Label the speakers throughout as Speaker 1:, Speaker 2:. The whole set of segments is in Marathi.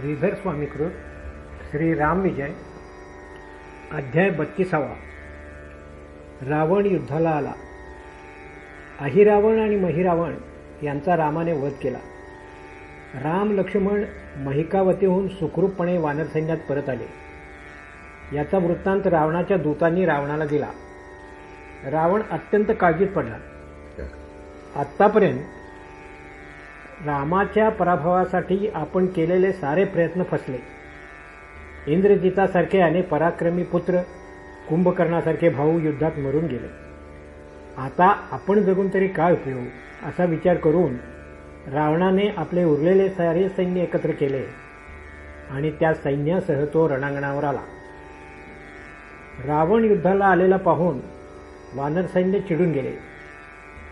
Speaker 1: श्रीधर स्वामीकृत श्री राम विजय. अध्याय बत्तीसावा. रावण युद्धाला आला. अहिरावण आणि महिरावण यांचा रामाने वध केला. राम लक्ष्मण महिकावतीहून सुखरूपपणे वानरसैन्यात परत आले. याचा वृत्तांत रावणाच्या दूतांनी रावणाला दिला. रावण अत्यंत काळजीत पडला. आत्तापर्यंत रामाच्या पराभवासाठी आपण केलेले सारे प्रयत्न फसले. इंद्रजितासारखे अनेक पराक्रमी पुत्र कुंभकर्णासारखे भाऊ युद्धात मरून गेले. आता आपण जगून तरी काय उपयोग? असा विचार करून रावणाने आपले उरलेले सारे सैन्य एकत्र केले आणि त्या सैन्यासह तो रणांगणावर आला. रावण युद्धाला आलेला पाहून वानर सैन्य चिडून गेले.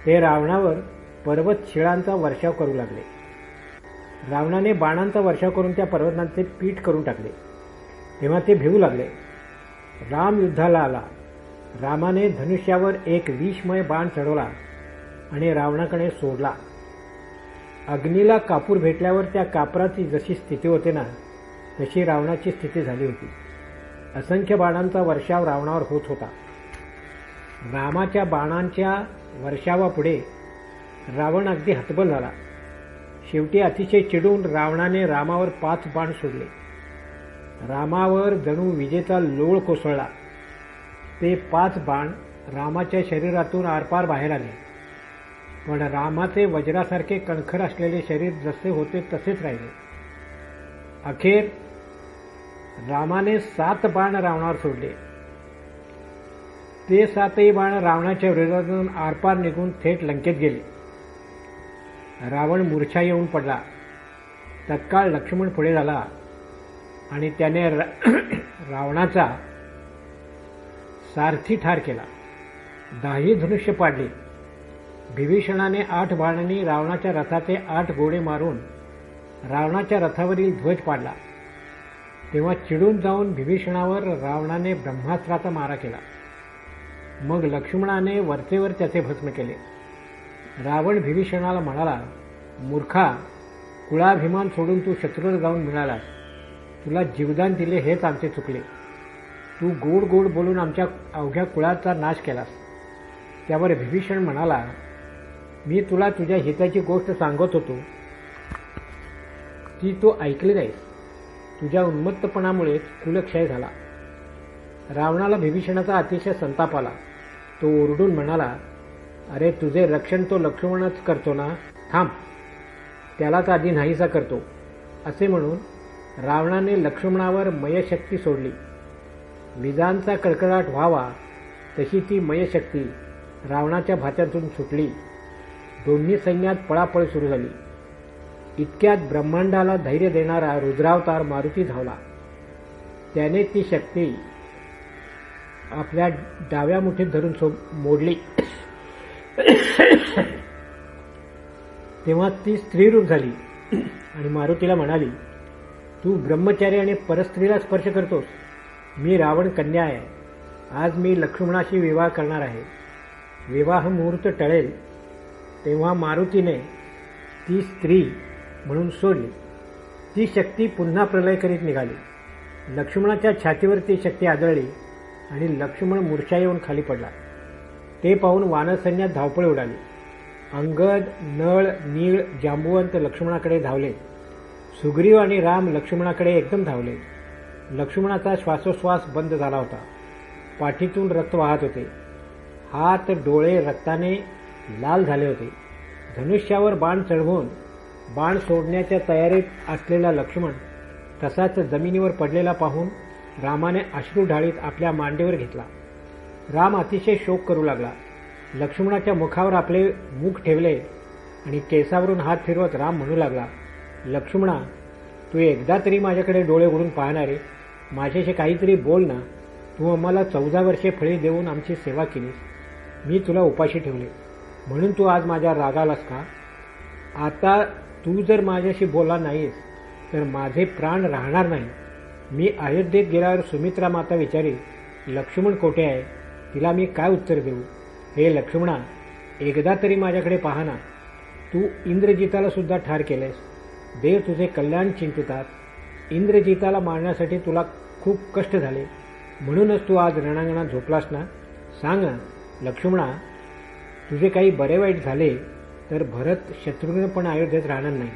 Speaker 1: ते रावणावर पर्वत शिळांचा वर्षाव करू लागले. रावणाने बाणांचा वर्षाव करून त्या पर्वतांचे पीठ करून टाकले. तेव्हा ते भिवू लागले. राम युद्धाला आला. रामाने धनुष्यावर एक विषमय बाण चढवला आणि रावणाकडे सोडला. अग्नीला कापूर भेटल्यावर त्या कापराची जशी स्थिती होते ना तशी रावणाची स्थिती झाली होती. असंख्य बाणांचा वर्षाव रावणावर होत होता. रामाच्या बाणांच्या वर्षावापुढे रावण अगदी हतबल झाला. शेवटी अतिशय चिडून रावणाने रामावर पाच बाण सोडले. रामावर जणू विजेचा लोळ कोसळला. ते पाच बाण रामाच्या शरीरातून आरपार बाहेर आले. पण रामाचे वज्रासारखे कणखर असलेले शरीर जसे होते तसेच राहिले. अखेर रामाने सात बाण रावणावर सोडले. ते सातही बाण रावणाच्या विरोधातून आरपार निघून थेट लंकेत गेले. रावण मूर्छा येऊन पडला. तत्काळ लक्ष्मण पुढे झाला आणि त्याने रावणाचा सारथी ठार केला. दाही धनुष्य पाडले. विभीषणाने आठ बाणांनी रावणाच्या रथाचे आठ गोडे मारून रावणाच्या रथावरील ध्वज पाडला. तेव्हा चिडून जाऊन विभीषणावर रावणाने ब्रह्मास्त्राचा मारा केला. मग लक्ष्मणाने वरचेवर त्याचे भस्म केले. रावण विभीषणाला म्हणाला मूर्खा कुळाभिमान सोडून तू शत्रूला जाऊन मिळालास. तुला जीवदान दिले हेच आमचे चुकले. तू गोड गोड बोलून आमच्या अवघ्या कुळाचा नाश केलास. त्यावर विभीषण म्हणाला मी तुला तुझ्या हिताची गोष्ट सांगत होतो. ती तू ऐकली नाहीस. तुझ्या उन्मत्तपणामुळेच कुलक्षय झाला. रावणाला विभीषणाचा अतिशय संताप आला. तो ओरडून म्हणाला अरे तुझे रक्षण तो लक्ष्मणच करतो ना? थांब. त्यालाच आधी नाहीसा करतो. असे म्हणून रावणाने लक्ष्मणावर मयशक्ती सोडली. विजांचा कडकडाट व्हावा तशी ती मयशक्ती रावणाच्या भात्यातून सुटली. दोन्ही सैन्यात पळापळ सुरू झाली. इतक्यात ब्रह्मांडाला धैर्य देणारा रुद्रावतार मारुती धावला. त्याने ती शक्ती आपल्या डाव्या मुठीत धरून सो मोडली. तेव्हा ती स्त्रीरूप झाली आणि मारुतीला म्हणाली तू ब्रह्मचारी आणि परस्त्रीला स्पर्श करतोस. मी रावण कन्या आहे. आज मी लक्ष्मणाशी विवाह करणार आहे. विवाह मुहूर्त टळेल. तेव्हा मारुतीने ती स्त्री म्हणून सोडली. ती शक्ती पुन्हा प्रलय करीत निघाली. लक्ष्मणाच्या छातीवर ती शक्ती आदळली आणि लक्ष्मण मूर्छा येऊन खाली पडला. ते पाहून वानसैन्यात धावपळ उडाली. अंगद नळ नीळ जांबुवंत लक्ष्मणाकडे धावले. सुग्रीव आणि राम लक्ष्मणाकडे एकदम धावले. लक्ष्मणाचा श्वासोश्वास बंद झाला होता. पाठीतून रक्त वाहत होते. हात डोळे रक्ताने लाल झाले होते. धनुष्यावर बाण चढवून बाण सोडण्याच्या तयारीत असलेला लक्ष्मण तसाच जमिनीवर पडलेला पाहून रामाने अश्रू ढाळीत आपल्या मांडीवर घेतला. राम अतिशय शोक करू लागला. लक्ष्मणाच्या मुखावर आपले मुख ठेवले आणि केसावरून हात फिरवत राम म्हणू लागला लक्ष्मणा तू एकदा तरी माझ्याकडे डोळे उघडून पाहणारे माझ्याशी काहीतरी बोल ना. तू आम्हाला चौदा वर्षे फळे देऊन आमची सेवा केलीस. मी तुला उपाशी ठेवले. म्हणून तू आज माझ्या रागालास का? आता तू जर माझ्याशी बोलला नाहीस तर माझे प्राण राहणार नाही. मी अयोध्येत गेल्यावर सुमित्रा माता विचारी लक्ष्मण कोठे आहे? तिला मी काय उत्तर देऊ? हे लक्ष्मणा एकदा तरी माझ्याकडे पहा ना. तू इंद्रजिताला सुद्धा ठार केलेस देव तुझे कल्याण चिंतितात. इंद्रजिताला मारण्यासाठी तुला खूप कष्ट झाले. म्हणूनच तू आज रणांगणात झोपलास ना? सांग लक्ष्मणा तुझे काही बरे वाईट झाले तर भरत शत्रुघ्न पण अयोध्येत राहणार नाही.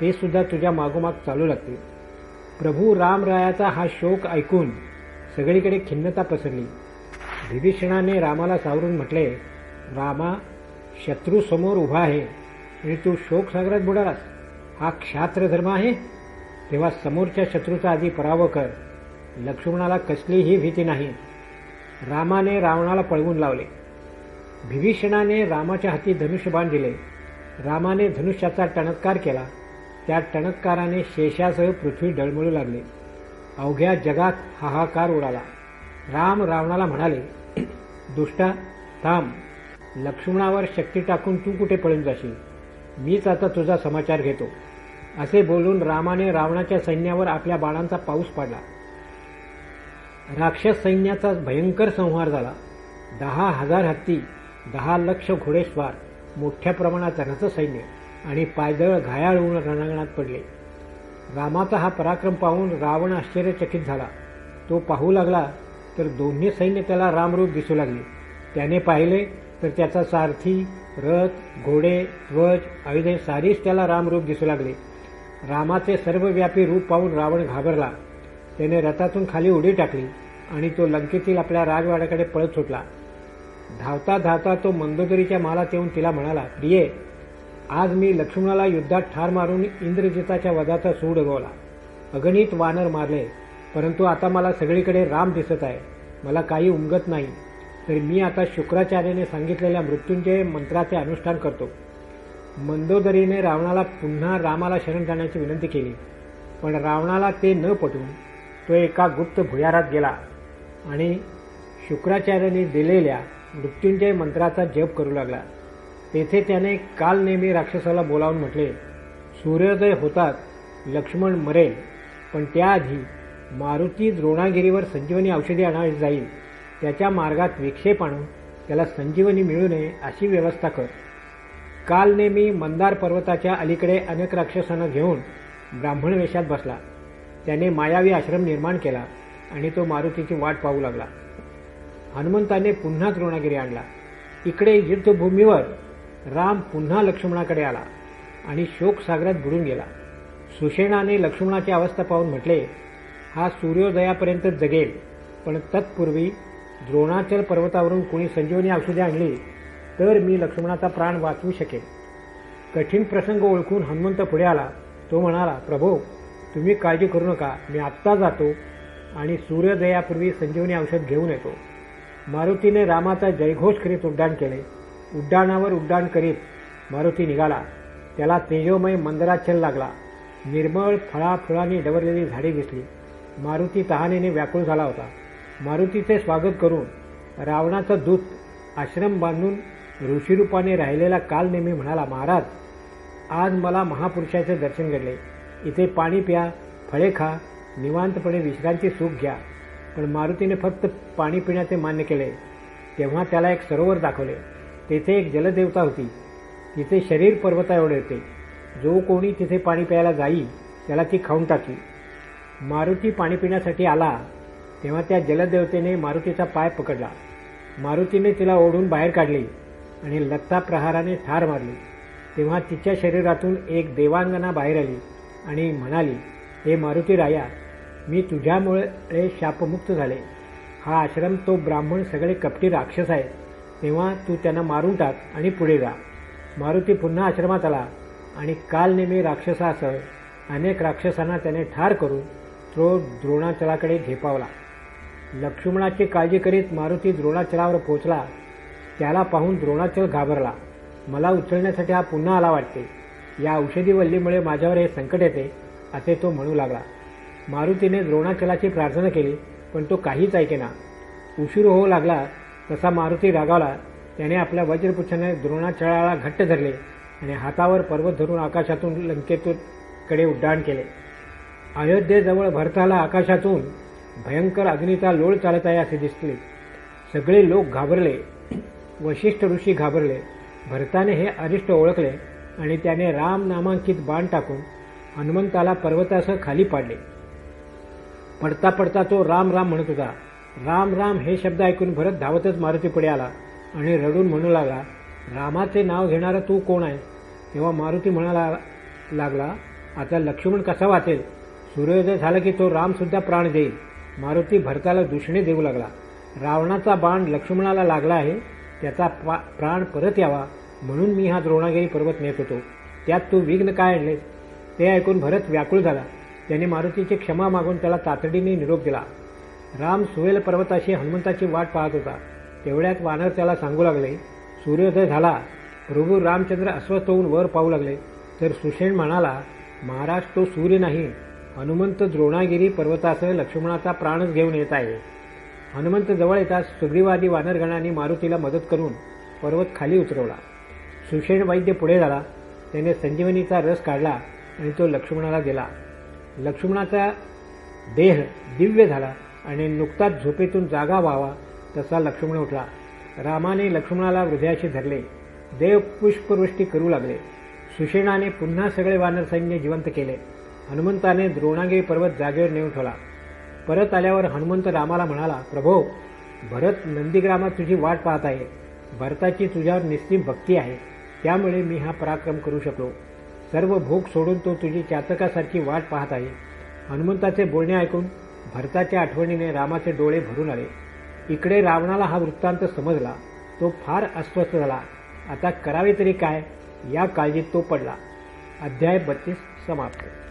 Speaker 1: ते सुद्धा तुझ्या मागोमाग चालू लागतील. प्रभू रामरायाचा हा शोक ऐकून सगळीकडे खिन्नता पसरली. विभीषणाने रामाला सावरून म्हटले रामा शत्रू समोर उभा आहे आणि तू शोकसागरात बुडालास. हा क्षात्र धर्म आहे. तेव्हा समोरच्या शत्रूचा आधी पराभव कर. लक्ष्मणाला कसलीही भीती नाही. रामाने रावणाला पळवून लावले. विभीषणाने रामाच्या हाती धनुष्यबाण दिले. रामाने धनुष्याचा टणत्कार केला. त्या टणत्काराने शेषासह पृथ्वी डळमळू लागली. अवघ्या जगात हाहाकार उडाला. राम रावणाला म्हणाले दुष्टा थांब. लक्ष्मणावर शक्ती टाकून तू कुठे पळून जाशील? मीच आता तुझा समाचार घेतो. असे बोलून रामाने रावणाच्या सैन्यावर आपल्या बाणांचा पाऊस पाडला. राक्षस सैन्याचा भयंकर संहार झाला. दहा हजार हत्ती दहा लक्ष घोडेस्वार मोठ्या प्रमाणात रथसैन्य आणि पायदळ घायाळ होऊन रणांगणात पडले. रामाचा हा पराक्रम पाहून रावण आश्चर्यचकित झाला. तो पाहू लागला तर दोन्ही सैन्य त्याला रामरूप दिसू लागले. त्याने पाहिले तर त्याचा सारथी रथ घोडे ध्वज आयुधे सारीच त्याला रामरूप दिसू लागले. रामाचे सर्वव्यापी रूप पाहून रावण घाबरला. त्याने रथातून खाली उडी टाकली आणि तो लंकेतील आपल्या राजवाड्याकडे पळत सुटला. धावता धावता तो मंदोदरीच्या मालात येऊन तिला म्हणाला प्रिये आज मी लक्ष्मणाला युद्धात ठार मारून इंद्रजिताच्या वधाचा सूड उगवला अगणित वानर मारले. परंतु आता मला सगळीकडे राम दिसत आहे. मला काही उमगत नाही. तर मी आता शुक्राचार्याने सांगितलेल्या मृत्युंजय मंत्राचे अनुष्ठान करतो. मंदोदरीने रावणाला पुन्हा रामाला शरण जाण्याची विनंती केली. पण रावणाला ते न पटून तो एका गुप्त भुयारात गेला आणि शुक्राचार्याने दिलेल्या मृत्युंजय मंत्राचा जप करू लागला. तेथे त्याने काल नेहमी राक्षसाला बोलावून म्हटले सूर्योदय होतात लक्ष्मण मरेल पण त्याआधी मारुती द्रोणागिरीवर संजीवनी औषधी आणायला जाईल. त्याच्या मार्गात विक्षेप आणून त्याला संजीवनी मिळू नये अशी व्यवस्था कर. कालने मी मंदार पर्वताच्या अलीकडे अनेक राक्षसांना घेऊन ब्राह्मण वेशात बसला. त्याने मायावी आश्रम निर्माण केला आणि तो मारुतीची वाट पाहू लागला. हनुमंताने पुन्हा द्रोणागिरी आणला. इकडे युद्धभूमीवर राम पुन्हा लक्ष्मणाकडे आला आणि शोकसागरात बुडून गेला. सुषेणाने लक्ष्मणाची अवस्था पाहून म्हटले हा सूर्योदयापर्यंत जगेल. पण तत्पूर्वी द्रोणाचल पर्वतावरून कोणी संजीवनी औषधे आणली तर मी लक्ष्मणाचा प्राण वाचवू शकेन. कठीण प्रसंग ओळखून हनुमंत पुढे आला. तो म्हणाला प्रभो तुम्ही काळजी करू नका. मी आत्ता जातो आणि सूर्योदयापूर्वी संजीवनी औषध घेऊन येतो. मारुतीने रामाचा जयघोष करीत उड्डाण केले. उड्डाणावर उड्डाण करीत मारुती निघाला. त्याला तेजोमय मंदराचल लागला. निर्मळ फळाफुळांनी डवरलेली झाडे दिसली. मारुती तहानेने व्याकुळ झाला होता. मारुतीचे स्वागत करून रावणाचा दूत आश्रम बांधून ऋषीरूपाने राहिलेला काल नेहमी म्हणाला महाराज आज मला महापुरुषाचे दर्शन घडले. इथे पाणी प्या फळे खा निवांतपणे विश्रांती सुख घ्या. पण मारुतीने फक्त पाणी पिण्याचे मान्य केले. तेव्हा त्याला एक सरोवर दाखवले. तेथे एक जलदेवता होती. तिचे शरीर पर्वता एवढे होते. जो कोणी तिथे पाणी प्यायला जाई त्याला ती खाऊन टाकी. मारुती पाणी पिण्यासाठी आला तेव्हा त्या जलदेवतेने मारुतीचा पाय पकडला. मारुतीने तिला ओढून बाहेर काढली आणि लत्ता प्रहाराने ठार मारली. तेव्हा तिच्या शरीरातून एक देवांगना बाहेर आली आणि म्हणाली हे मारुती राया मी तुझ्यामुळे शापमुक्त झाले. हा आश्रम तो ब्राह्मण सगळे कपटी राक्षस आहे तेव्हा तू त्यांना मारून टाक आणि पुढे जा. मारुती पुन्हा आश्रमात आला आणि काल नेहमी राक्षसासह अनेक राक्षसांना त्याने ठार करून तो द्रोणाचलाकडे झेपावला. लक्ष्मणाची काळजी करीत मारुती द्रोणाचलावर पोहोचला. त्याला पाहून द्रोणाचल घाबरला. मला उचलण्यासाठी हा पुन्हा आला वाटते. या औषधी वल्लीमुळे माझ्यावर हे संकट येते असे तो म्हणू लागला. मारुतीने द्रोणाचलाची प्रार्थना केली पण तो काहीच ऐकेना. उशीर होऊ लागला तसा मारुती रागावला. त्याने आपल्या वज्रपुच्छाने द्रोणाचळाला घट्ट धरले आणि हातावर पर्वत धरून आकाशातून लंकेतून कडे उड्डाण केले. अयोध्येजवळ भरताला आकाशातून भयंकर अग्नीचा लोळ चालत आहे असे दिसले सगळे लोक घाबरले. वशिष्ठ ऋषी घाबरले. भरताने हे अरिष्ट ओळखले आणि त्याने राम नामांकित बाण टाकून हनुमंताला पर्वतासह खाली पाडले. पडता पडता तो राम राम म्हणत होता. राम राम हे शब्द ऐकून भरत धावतच मारुती पुढे आला आणि रडून म्हणू लागला रामाचे नाव घेणारा तू कोण आहे? तेव्हा मारुती म्हणाला लागला आता लक्ष्मण कसा वाचेल? सूर्योदय झाला की तो राम सुद्धा प्राण देईल. मारुती भरताला दूषणे देऊ लागला. रावणाचा बाण लक्ष्मणाला लागला आहे. त्याचा पा- प्राण परत यावा. म्हणून मी हा द्रोणागिरी पर्वत नेत होतो. त्यात तू विघ्न काय आणलेस ते ऐकून भरत व्याकुळ झाला. त्याने मारुतीची क्षमा मागून त्याला तातडीने निरोप दिला. राम सुवेल पर्वताशी हनुमंताची वाट पाहत होता. तेवढ्यात वानर त्याला सांगू लागले सूर्योदय झाला. प्रभू रामचंद्र अस्वस्थ होऊन वर पाहू लागले. तर सुषेण म्हणाला महाराज तो सूर्य नाही. हनुमंत द्रोणागिरी पर्वतासह लक्ष्मणाचा प्राणच घेऊन येत आहे. हनुमंत जवळ येताच सुग्रीवादी वानरगणांनी मारुतीला मदत करून पर्वत खाली उतरवला. सुषेण वैद्य पुढे झाला. त्याने संजीवनीचा रस काढला आणि तो लक्ष्मणाला दिला. लक्ष्मणाचा देह दिव्य झाला आणि नुकताच झोपेतून जागा व्हावा तसा लक्ष्मण उठला. रामाने लक्ष्मणाला हृदयाशी धरले. देव पुष्पवृष्टी करू लागले. सुषेणाने पुन्हा सगळे वानर सैन्य जिवंत केले. हनुमंताने द्रोणागिरी पर्वत जागेवर नेऊन ठेवला. परत आल्यावर हनुमंत रामाला म्हणाला प्रभो भरत नंदीग्रामात तुझी वाट पाहत आहे. भरताची तुझ्यावर निस्तीम भक्ती आहे. त्यामुळे मी हा पराक्रम करू शकलो. सर्व भोग सोडून तो तुझी चातकासारखी वाट पाहत आहे. हनुमंताचे बोलणे ऐकून भरताच्या आठवणीने रामाचे डोळे भरून आले. इकडे रावणाला हा वृत्तांत समजला. तो फार अस्वस्थ झाला. आता करावे तरी काय? या काळजीत तो पडला. अध्याय बत्तीस समाप्त.